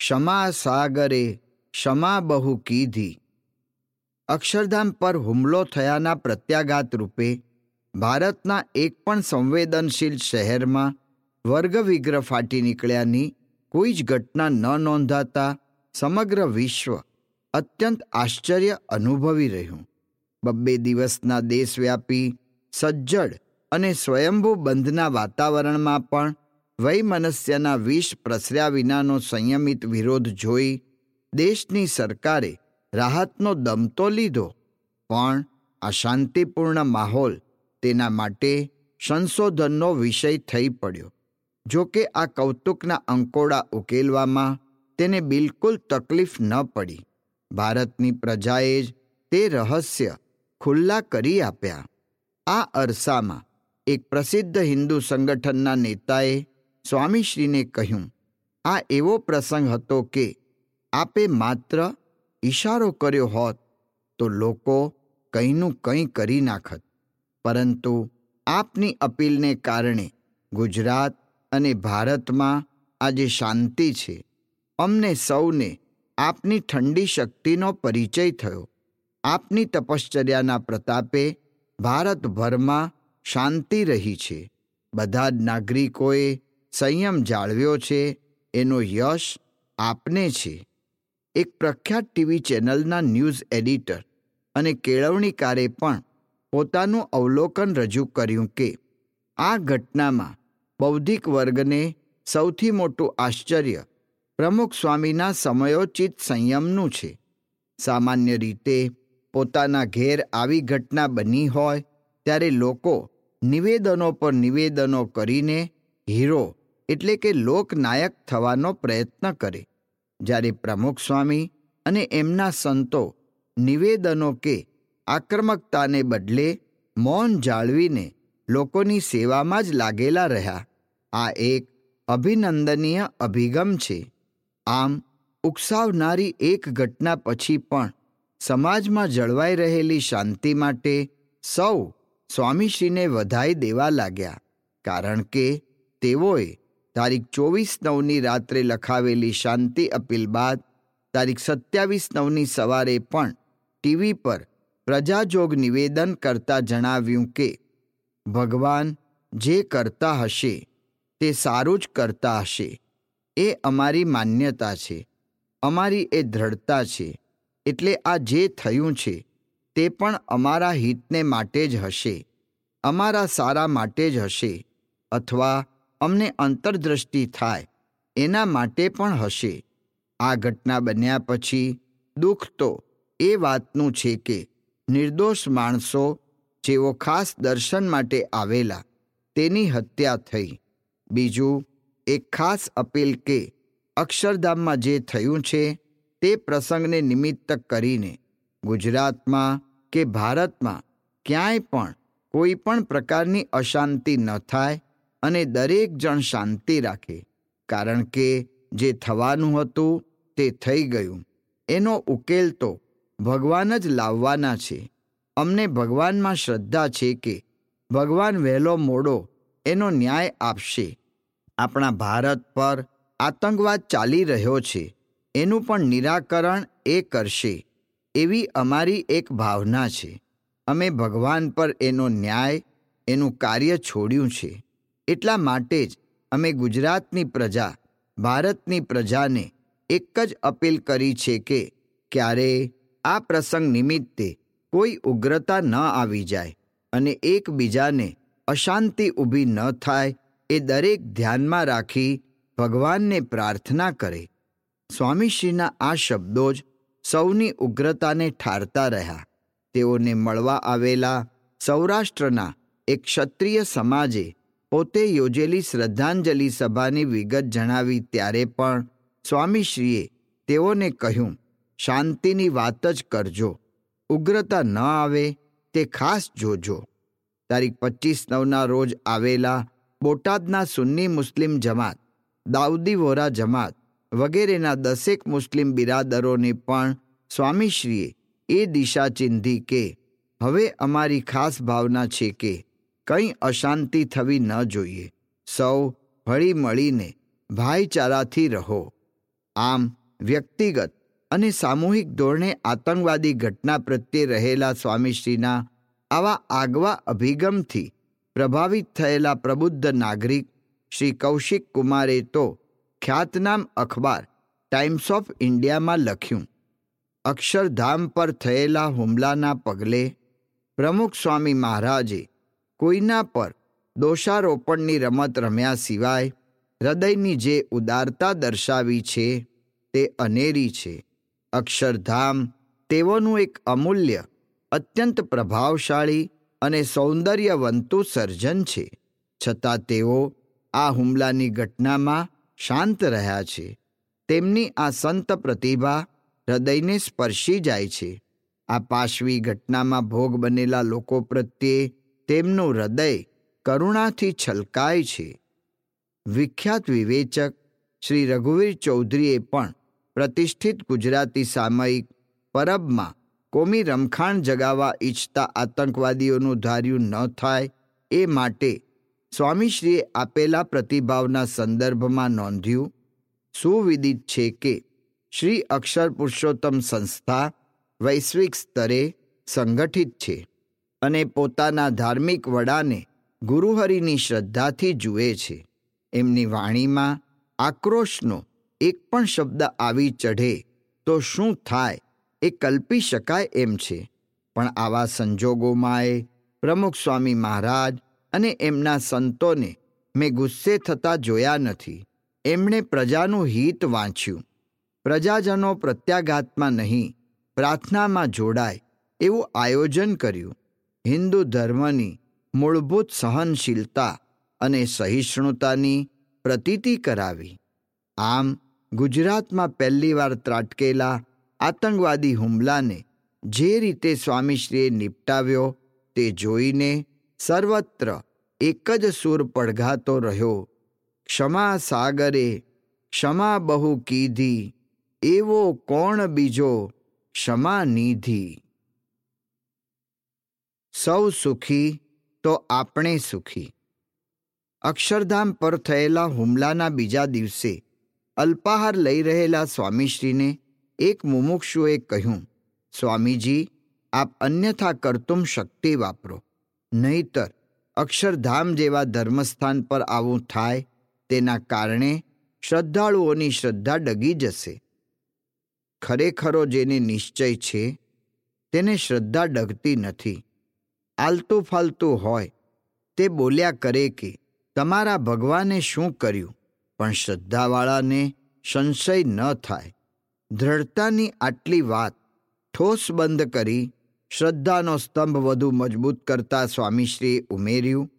ક્ષમા સાગરે ક્ષમા બહુ કીધી અક્ષરધામ પર હુમલો થયાના પ્રત્યાઘાત રૂપે ભારતના એક પણ સંવેદનશીલ શહેરમાં વર્ગવિગ્રહ ફાટી નીકળ્યાની કોઈ જ ઘટના ન નોંધાતા સમગ્ર વિશ્વ અત્યંત આશ્ચર્ય અનુભવી રહ્યું. બબ્બે દિવસના દેશવ્યાપી, સજ્જડ અને સ્વયંભૂ બંધના વાતાવરણમાં પણ વૈમનસ્યના વિષ પ્રસર્યા વિનાનો સંયમિત વિરોધ જોઈ દેશની સરકારે રાહતનો દમ તો લીધો. પણ આ શાંતિપૂર્ણ માહોલ તેના માટે સંશોધનનો વિષય થઈ પડ્યો. જો કે આ કૌતુકના અંકોડા ઉકેલવામાં તેને બિલકુલ તકલીફ ન પડી. ભારતની પ્રજાએ જ તે રહસ્ય ખુલ્લા કરી આપ્યા. આ અરસામાં એક પ્રસિદ્ધ હિન્દુ સંગઠનના નેતાએ સ્વામીશ્રીને કહ્યું, આ એવો પ્રસંગ હતો કે આપે માત્ર ઈશારો કર્યો હોત તો લોકો કંઈનું કંઈ કરી નાખત. પરંતુ આપની અપીલને કારણે ગુજરાત અને ભારતમાં આજે શાંતિ છે. અમને સૌને આપની ઠંડી શક્તિનો પરિચય થયો. આપની તપશ્ચર્યાના પ્રતાપે ભારતભરમાં શાંતિ રહી છે. બધા જ નાગરિકોએ સંયમ જાળવ્યો છે, એનો યશ આપને છે. એક પ્રખ્યાત ટીવી ચેનલના ન્યૂઝ એડિટર અને કેળવણીકારે પણ પોતાનું અવલોકન રજૂ કર્યું કે આ ઘટનામાં બૌદ્ધિક વર્ગને સૌથી મોટું આશ્ચર્ય પ્રમુખ સ્વામીના સમયોચિત સંયમનું છે. સામાન્ય રીતે પોતાના ઘેર આવી ઘટના બની હોય ત્યારે લોકો નિવેદનો પર નિવેદનો કરીને હીરો એટલે કે લોકનાયક થવાનો પ્રયત્ન કરે. જ્યારે પ્રમુખ સ્વામી અને એમના સંતો નિવેદનો કે આક્રમકતાને બદલે મૌન જાળવીને લોકોની સેવામાં જ લાગેલા રહ્યા, આ એક અભિનંદનીય અભિગમ છે. આમ, ઉકસાવનારી એક ઘટના પછી પણ સમાજમાં જળવાઈ રહેલી શાંતિ માટે સૌ સ્વામીશ્રીને વધાઈ દેવા લાગ્યા, કારણ કે તેઓએ તારીખ ચોવીસ નવની રાત્રે લખાવેલી શાંતિ અપીલ બાદ તારીખ સત્યાવીસ નવની સવારે પણ ટીવી પર પ્રજાજોગ નિવેદન કરતા જણાવ્યું કે, ભગવાન જે કરતા હશે, તે સારું જ કરતા હશે. એ અમારી માન્યતા છે. અમારી એ દ્રઢતા છે. એટલે આ જે થયું છે, તે પણ અમારા હિતને માટે જ હશે. અમારા સારા માટે જ હશે. અથવા અમને અંતરદ્રષ્ટિ થાય, એના માટે પણ હશે. આ ઘટના બન્યા પછી દુઃખ તો એ વાતનું છે કે નિર્દોષ માણસો જેઓ ખાસ દર્શન માટે આવેલા, તેની હત્યા થઈ. બીજું, એક ખાસ અપીલ કે અક્ષરધામમાં જે થયું છે, તે પ્રસંગને નિમિત્ત કરીને ગુજરાતમાં કે ભારતમાં ક્યાંય પણ કોઈ પણ પ્રકારની અશાંતિ ન થાય અને દરેક જણ શાંતિ રાખે, કારણ કે જે થવાનું હતું તે થઈ ગયું. એનો ઉકેલ તો ભગવાન જ લાવવાના છે. અમને ભગવાનમાં શ્રદ્ધા છે કે ભગવાન વહેલો મોડો એનો ન્યાય આપશે. આપણા ભારત પર આતંકવાદ ચાલી રહ્યો છે. એનું પણ નિરાકરણ એ કરશે. એવી અમારી એક ભાવના છે. અમે ભગવાન પર એનો ન્યાય, એનું કાર્ય છોડ્યું છે. એટલા માટે જ અમે ગુજરાતની પ્રજા, ભારતની પ્રજાને એક જ અપીલ કરી છે કે ક્યારે આ પ્રસંગ નિમિત્તે કોઈ ઉગ્રતા ન આવી જાય અને એકબીજાને અશાંતિ ઊભી ન થાય એ દરેક ધ્યાનમાં રાખી ભગવાનને પ્રાર્થના કરે. સ્વામીશ્રીના આ શબ્દો જ સૌની ઉગ્રતાને ઠારતા રહ્યા. તેઓને મળવા આવેલા સૌરાષ્ટ્રના એક ક્ષત્રિય સમાજે પોતે યોજેલી શ્રદ્ધાંજલિ સભાની વિગત જણાવી ત્યારે પણ સ્વામીશ્રીએ તેઓને કહ્યું, શાંતિની વાત જ કરજો. ઉગ્રતા ન આવે, તે ખાસ જોજો. તારીખ પચીસ નવના રોજ આવેલા બોટાદના સુન્ની મુસ્લિમ જમાત, દાઉદી વોરા જમાત વગેરેના દસેક મુસ્લિમ બિરાદરોને પણ સ્વામીશ્રીએ એ દિશા ચિંધી કે, હવે અમારી ખાસ ભાવના છે કે કંઈ અશાંતિ થવી ન જોઈએ. સૌ હળી મળીને ભાઈચારાથી રહો. આમ વ્યક્તિગત અને સામૂહિક ધોરણે આતંકવાદી ઘટના પ્રત્યે રહેલા સ્વામીશ્રીના આવા આગવા અભિગમથી પ્રભાવિત થયેલા પ્રબુદ્ધ નાગરિક શ્રી કૌશિક કુમારે તો ખ્યાતનામ અખબાર ટાઈમ્સ ઓફ ઇન્ડિયામાં લખ્યું. અક્ષરધામ પર થયેલા હુમલાના પગલે પ્રમુખ સ્વામી મહારાજે કોઈના પર દોષારોપણની રમત રમ્યા સિવાય હૃદયની જે ઉદારતા દર્શાવી છે તે અનેરી છે. અક્ષરધામ તેઓનું એક અમૂલ્ય, અત્યંત પ્રભાવશાળી અને સૌંદર્યવંતું સર્જન છે. છતાં તેઓ આ હુમલાની ઘટનામાં શાંત રહ્યા છે. તેમની આ સંત પ્રતિભા હૃદયને સ્પર્શી જાય છે. આ પાશવી ઘટનામાં ભોગ બનેલા લોકો પ્રત્યે તેમનું હૃદય કરુણાથી છલકાય છે. વિખ્યાત વિવેચક શ્રી રઘુવીર ચૌધરીએ પણ પ્રતિષ્ઠિત ગુજરાતી સામયિક પરબમાં કોમી રમખાણ જગાવવા ઈચ્છતા આતંકવાદીઓનું ધાર્યું ન થાય એ માટે સ્વામીશ્રીએ આપેલા પ્રતિભાવના સંદર્ભમાં નોંધ્યું, સુવિદિત છે કે શ્રી અક્ષર પુરુષોત્તમ સંસ્થા વૈશ્વિક સ્તરે સંગઠિત છે. અને પોતાના ધાર્મિક વડાને ગુરુહરિની શ્રદ્ધાથી જુએ છે. એમની વાણીમાં આક્રોશનો એક પણ શબ્દ આવી ચઢે તો શું થાય એ કલ્પી શકાય એમ છે. પણ આવા સંજોગોમાં પ્રમુખ સ્વામી મહારાજ અને એમના સંતોને મેં ગુસ્સે થતા જોયા નથી. એમણે પ્રજાનું હિત વાંચ્યું. પ્રજાજનો પ્રત્યાઘાતમાં નહીં, પ્રાર્થનામાં જોડાય એવું આયોજન કર્યું. હિન્દુ ધર્મની મૂળભૂત સહનશીલતા અને સહિષ્ણુતાની પ્રતીતિ કરાવી. આમ, ગુજરાતમાં પહેલીવાર ત્રાટકેલા આતંકવાદી હુમલાને જે રીતે સ્વામીશ્રીએ નિપટાવ્યો તે જોઈને સર્વત્ર એક જ સૂર પડઘાતો રહ્યો. ક્ષમા સાગરે, ક્ષમા બહુ કીધી એવો કોણ બીજો ક્ષમા નિધિ? સૌ સુખી તો આપણે સુખી. અક્ષરધામ પર થયેલા હુમલાના બીજા દિવસે અલ્પાહાર લઈ રહેલા સ્વામીશ્રીને એક મુમુક્ષુએ કહ્યું, સ્વામીજી, આપ અન્યથા કરતુમ શક્તિ વાપરો. નહીતર અક્ષરધામ જેવા ધર્મસ્થાન પર આવું થાય તેના કારણે શ્રદ્ધાળુઓની શ્રદ્ધા ડગી જશે. ખરેખરો જેને નિશ્ચય છે, તેને શ્રદ્ધા ડગતી નથી. આલતું ફાલતું હોય તે બોલ્યા કરે કે, તમારા ભગવાને શું કર્યું? પણ શ્રદ્ધાવાળાને સંશય ન થાય. દ્રઢતાની આટલી વાત. ઠોસ બંધ કરી શ્રદ્ધાનો સ્તંભ વધુ મજબૂત કરતા સ્વામીશ્રીએ ઉમેર્યું,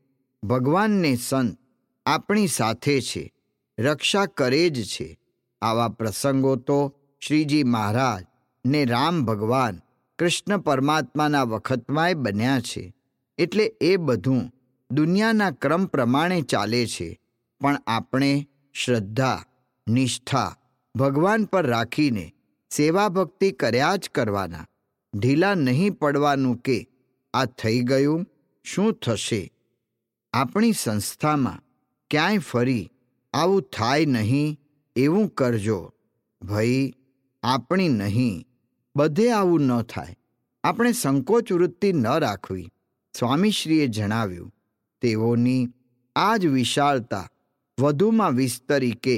ભગવાનને સંત આપણી સાથે છે, રક્ષા કરે જ છે. આવા પ્રસંગો તો શ્રીજી મહારાજ ને રામ ભગવાન કૃષ્ણ પરમાત્માના વખતમાંય બન્યા છે. એટલે એ બધું દુનિયાના ક્રમ પ્રમાણે ચાલે છે. પણ આપણે શ્રદ્ધા, નિષ્ઠા, ભગવાન પર રાખીને સેવા ભક્તિ કર્યા જ કરવાના. ઢીલા નહીં પડવાનું કે આ થઈ ગયું, શું થશે? આપણી સંસ્થામાં ક્યાંય ફરી આવું થાય નહીં, એવું કરજો. ભઈ, આપણી નહીં. બધે આવું ન થાય. આપણે સંકોચ વૃત્તિ ન રાખવી. સ્વામીશ્રીએ જણાવ્યું, તેઓની આ જ વિશાળતા વધુમાં વિસ્તરી કે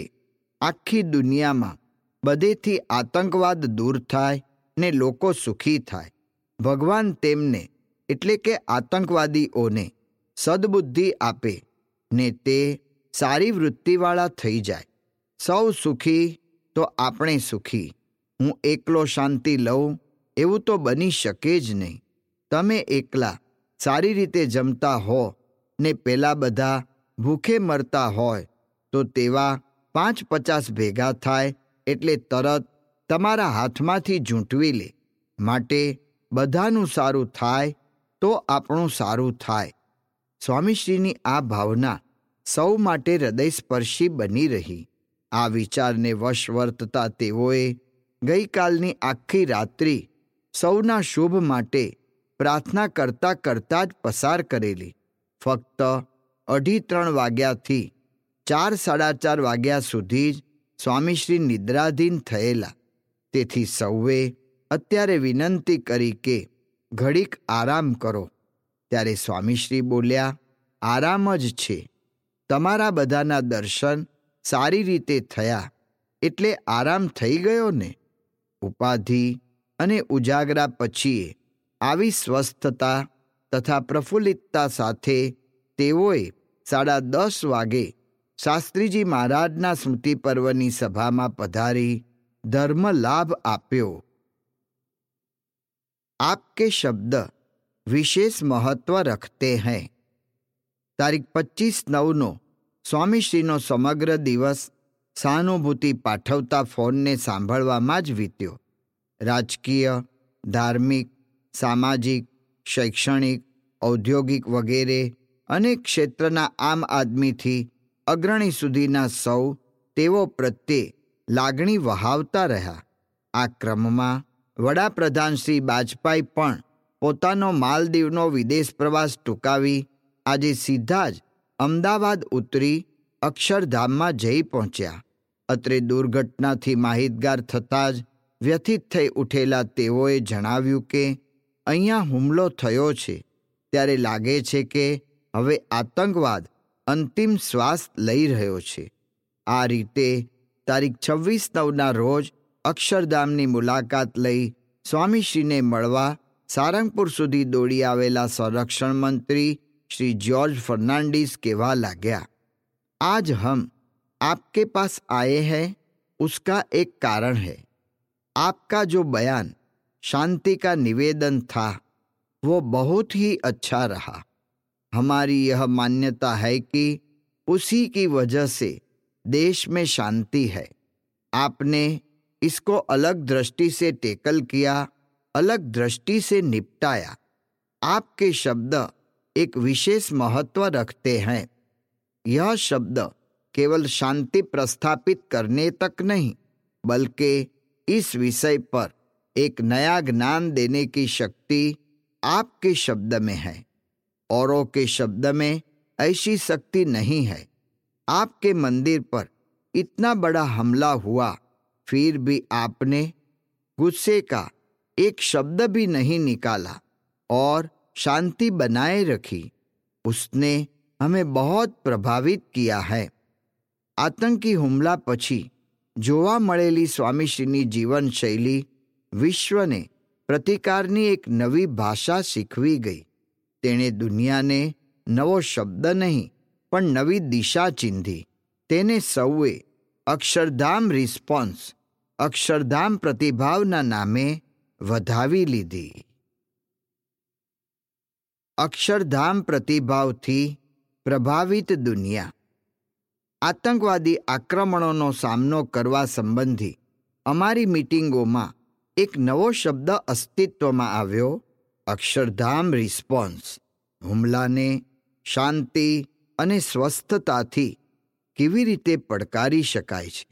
આખી દુનિયામાં બધેથી આતંકવાદ દૂર થાય ને લોકો સુખી થાય. ભગવાન તેમને એટલે કે આતંકવાદીઓને સદબુદ્ધિ આપે ને તે સારી વૃત્તિવાળા થઈ જાય. સૌ સુખી તો આપણે સુખી. હું એકલો શાંતિ લઉં, એવું તો બની શકે જ નહીં. તમે એકલા સારી રીતે જમતા હો ને પેલા બધા ભૂખે મરતા હોય, તો તેવા પાંચ પચાસ ભેગા થાય એટલે તરત તમારા હાથમાંથી ઝૂંટવી લે. માટે બધાનું સારું થાય તો આપણું સારું થાય. સ્વામીશ્રીની આ ભાવના સૌ માટે હૃદયસ્પર્શી બની રહી. આ વિચારને વશ વર્તતા તેઓએ ગઈકાલની આખી રાત્રિ સૌના શુભ માટે પ્રાર્થના કરતા કરતા જ પસાર કરેલી. ફક્ત અઢી ત્રણ વાગ્યાથી ચાર સાડા ચાર વાગ્યા સુધી જ સ્વામીશ્રી નિદ્રાધીન થયેલા. તેથી સૌએ અત્યારે વિનંતી કરી કે ઘડીક આરામ કરો. ત્યારે સ્વામીશ્રી બોલ્યા, આરામ જ છે. તમારા બધાના દર્શન સારી રીતે થયા. એટલે આરામ થઈ ગયો ને? ઉપાધિ અને ઉજાગરા પછી આવી સ્વસ્થતા તથા પ્રફુલ્લિતતા સાથે તેઓએ સાડા દસ વાગે શાસ્ત્રીજી મહારાજના સ્મૃતિ પર્વની સભામાં પધારી ધર્મ લાભ આપ્યો. આપકે શબ્દ વિશેષ મહત્વ રખતે હૈ. તારીખ પચીસ નવનો સ્વામીશ્રીનો સમગ્ર દિવસ સહાનુભૂતિ પાઠવતા ફોનને સાંભળવામાં જ વીત્યો. રાજકીય, ધાર્મિક, સામાજિક, શૈક્ષણિક, ઔદ્યોગિક વગેરે અનેક ક્ષેત્રના આમ આદમીથી અગ્રણી સુધીના સૌ તેઓ પ્રત્યે લાગણી વહાવતા રહ્યા. આ ક્રમમાં વડાપ્રધાન શ્રી બાજપાઈ પણ પોતાનો માલદીવનો વિદેશ પ્રવાસ ટૂંકાવી આજે સીધા જ અમદાવાદ ઉતરી અક્ષરધામમાં જઈ પહોંચ્યા. અત્રે દુર્ઘટનાથી માહિતગાર થતાં જ વ્યથિત થઈ ઉઠેલા તેઓએ જણાવ્યું કે, અહીંયા હુમલો થયો છે. ત્યારે લાગે છે કે હવે આતંકવાદ અંતિમ શ્વાસ લઈ રહ્યો છે. આ રીતે તારીખ છવ્વીસ નવના રોજ અક્ષરધામની મુલાકાત લઈ સ્વામીશ્રીને મળવા સારંગપુર સુધી દોડી આવેલા સંરક્ષણ મંત્રી શ્રી જ્યોર્જ ફર્નાન્ડિસ કહેવા લાગ્યા. આજ હમ आपके पास आए हैं, उसका एक कारण है। आपका जो बयान, शांति का निवेदन था, वो बहुत ही अच्छा रहा। हमारी यह मान्यता है कि उसी की वजह से देश में शांति है। आपने इसको अलग दृष्टि से टेकल किया, अलग दृष्टि से निपटाया। आपके शब्द एक विशेष महत्व रखते हैं। यह शब्द केवल शांति प्रस्थापित करने तक नहीं, बल्कि इस विषय पर एक नया ज्ञान देने की शक्ति आपके शब्द में है। औरों के शब्द में ऐसी शक्ति नहीं है। आपके मंदिर पर इतना बड़ा हमला हुआ, फिर भी आपने गुस्से का एक शब्द भी नहीं निकाला और शांति बनाए रखी। उसने हमें बहुत प्रभावित किया है। આતંકી હુમલા પછી જોવા મળેલી સ્વામીશ્રીની જીવનશૈલી વિશ્વને પ્રતિકારની એક નવી ભાષા શીખવી ગઈ. તેણે દુનિયાને નવો શબ્દ નહીં, પણ નવી દિશા ચીંધી. તેને સૌએ અક્ષરધામ રિસ્પોન્સ, અક્ષરધામ પ્રતિભાવના નામે વધાવી લીધી. અક્ષરધામ પ્રતિભાવથી પ્રભાવિત દુનિયા. આતંકવાદી આક્રમણોનો સામનો કરવા સંબંધી અમારી મિટિંગોમાં એક નવો શબ્દ અસ્તિત્વમાં આવ્યો, અક્ષરધામ રિસ્પોન્સ. હુમલાને શાંતિ અને સ્વસ્થતાથી કેવી રીતે પડકારી શકાય છે?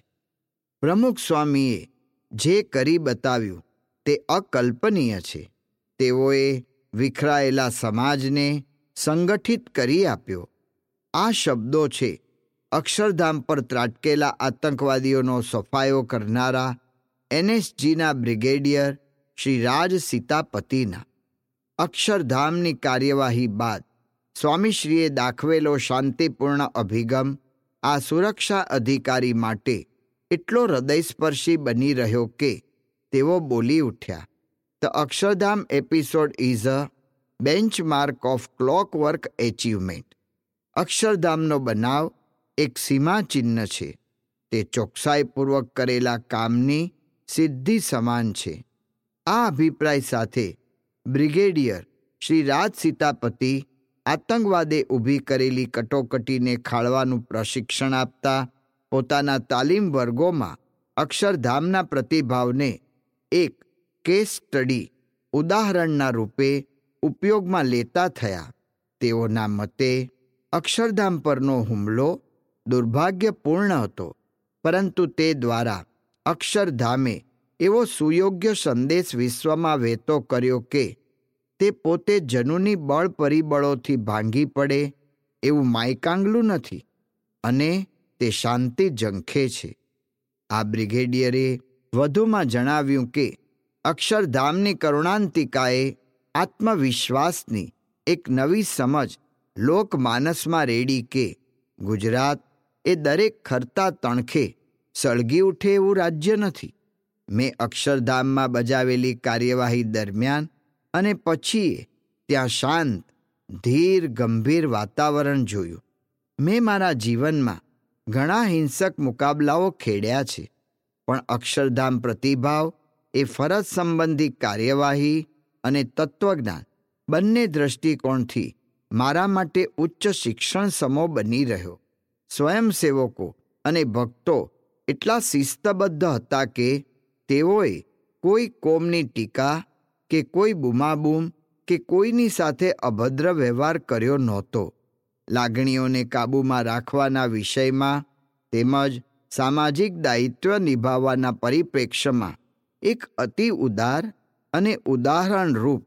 પ્રમુખ સ્વામીએ જે કરી બતાવ્યું તે અકલ્પનીય છે. તેઓએ વિખરાયેલા સમાજને સંગઠિત કરી આપ્યો. આ શબ્દો છે અક્ષરધામ પર ત્રાટકેલા આતંકવાદીઓનો સફાયો કરનારા એનએસજીના બ્રિગેડિયર શ્રી રાજ સીતાપતિના. અક્ષરધામની કાર્યવાહી બાદ સ્વામીશ્રીએ દાખવેલો શાંતિપૂર્ણ અભિગમ આ સુરક્ષા અધિકારી માટે એટલો હૃદયસ્પર્શી બની રહ્યો કે તેઓ બોલી ઉઠ્યા. The Akshardham episode is a benchmark of clockwork achievement. અક્ષરધામનો બનાવ એક સીમાચિહ્ન છે. તે ચોકસાઈપૂર્વક કરેલા કામની સિદ્ધિ સમાન છે. આ અભિપ્રાય સાથે બ્રિગેડિયર શ્રી રાજ સીતાપતિ આતંકવાદે ઊભી કરેલી કટોકટીને ખાળવાનું પ્રશિક્ષણ આપતા પોતાના તાલીમ વર્ગોમાં અક્ષરધામના પ્રતિભાવને એક કેસ સ્ટડી ઉદાહરણના રૂપે ઉપયોગમાં લેતા થયા. તેઓના મતે અક્ષરધામ પરનો હુમલો દુર્ભાગ્યપૂર્ણ હતો. પરંતુ તે દ્વારા અક્ષરધામે એવો સુયોગ્ય સંદેશ વિશ્વમાં વહેતો કર્યો કે તે પોતે જનુની બળ પરિબળોથી ભાંગી પડે એવું માયકાંગલું નથી અને તે શાંતિ ઝંખે છે. આ બ્રિગેડિયરે વધુમાં જણાવ્યું કે અક્ષરધામની કરુણાંતિકાએ આત્મવિશ્વાસની એક નવી સમજ લોકમાનસમાં રેડી કે ગુજરાત એ દરેક ખરતા તણખે સળગી ઉઠે એવું રાજ્ય નથી. મેં અક્ષરધામમાં બજાવેલી કાર્યવાહી દરમિયાન અને પછી ત્યાં શાંત, ધીર, ગંભીર વાતાવરણ જોયું. મેં મારા જીવનમાં ઘણા હિંસક મુકાબલાઓ ખેડ્યા છે, પણ અક્ષરધામ પ્રતિભાવ એ ફરજ સંબંધી કાર્યવાહી અને તત્વજ્ઞાન બંને દ્રષ્ટિકોણથી મારા માટે ઉચ્ચ શિક્ષણ સમો બની રહ્યો. સ્વયંસેવકો અને ભક્તો એટલા શિસ્તબદ્ધ હતા કે તેઓએ કોઈ કોમની ટીકા કે કોઈ બૂમાબૂમ કે કોઈની સાથે અભદ્ર વ્યવહાર કર્યો નહોતો. લાગણીઓને કાબૂમાં રાખવાના વિષયમાં તેમજ સામાજિક દાયિત્વ નિભાવવાના પરિપ્રેક્ષ્યમાં એક અતિ ઉદાર અને ઉદાહરણરૂપ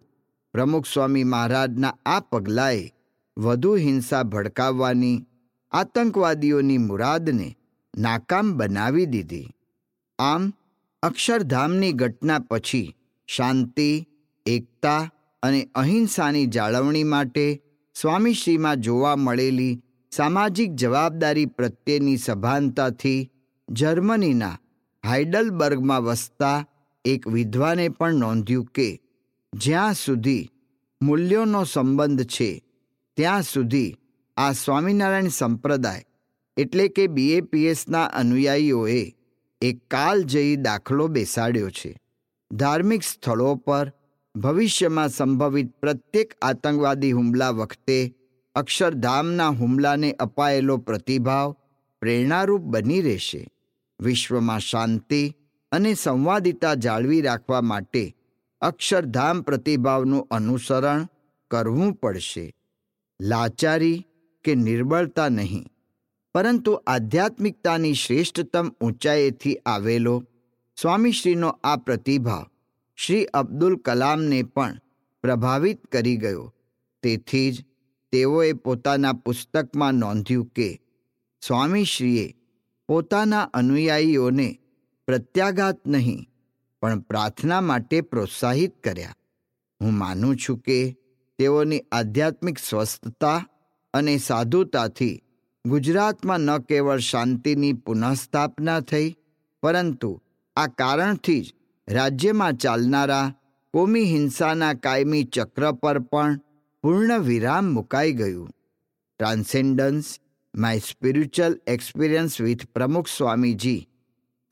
પ્રમુખ સ્વામી મહારાજના આ પગલાંએ વધુ હિંસા ભડકાવવાની આતંકવાદીઓની મુરાદને નાકામ બનાવી દીધી. આમ, અક્ષરધામની ઘટના પછી શાંતિ, એકતા અને અહિંસાની જાળવણી માટે સ્વામીશ્રીમાં જોવા મળેલી સામાજિક જવાબદારી પ્રત્યેની સભાનતાથી જર્મનીના હાઇડલબર્ગમાં વસતા એક વિધવાને પણ નોંધ્યું કે જ્યાં સુધી મૂલ્યોનો સંબંધ છે, ત્યાં સુધી આ સ્વામિનારાયણ સંપ્રદાય એટલે કે બીએપીએસના અનુયાયીઓએ એક કાલજયી દાખલો બેસાડ્યો છે. ધાર્મિક સ્થળો પર ભવિષ્યમાં સંભવિત પ્રત્યેક આતંકવાદી હુમલા વખતે અક્ષરધામના હુમલાને અપાયેલો પ્રતિભાવ પ્રેરણારૂપ બની રહેશે. વિશ્વમાં શાંતિ અને સંવાદિતા જાળવી રાખવા માટે અક્ષરધામ પ્રતિભાવનું અનુસરણ કરવું પડશે. લાચારી કે નિર્બળતા નહીં. પરંતુ આધ્યાત્મિકતાની શ્રેષ્ઠતમ ઊંચાઈથી આવેલો સ્વામીશ્રીનો આ પ્રતિભાવ શ્રી અબ્દુલ કલામને પણ પ્રભાવિત કરી ગયો. તેથી જ તેઓએ પોતાના પુસ્તકમાં નોંધ્યું કે સ્વામીશ્રીએ પોતાના અનુયાયીઓને પ્રત્યાઘાત નહીં, પણ પ્રાર્થના માટે પ્રોત્સાહિત કર્યા. હું માનું છું કે તેઓની આધ્યાત્મિક સ્વસ્થતા અને સાધુતાથી ગુજરાતમાં ન કેવળ શાંતિની પુનઃસ્થાપના થઈ, પરંતુ આ કારણથી જ રાજ્યમાં ચાલનારા કોમી હિંસાના કાયમી ચક્ર પર પણ પૂર્ણ વિરામ મુકાઈ ગયું. Transcendence my spiritual experience with Pramukh Swamiji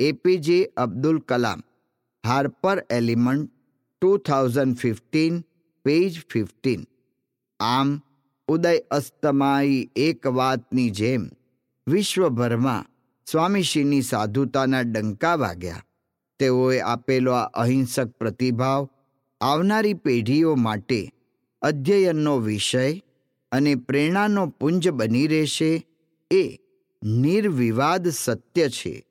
APJ Abdul Kalam Harper element two thousand fifteen page fifteen આમ ઉદય અસ્તમાઈ એક વાતની જેમ વિશ્વભરમાં સ્વામીશ્રીની સાધુતાના ડંકા વાગ્યા. તેઓએ આપેલો આ અહિંસક પ્રતિભાવ આવનારી પેઢીઓ માટે અધ્યયનનો વિષય અને પ્રેરણાનો પુંજ બની રહેશે એ નિર્વિવાદ સત્ય છે.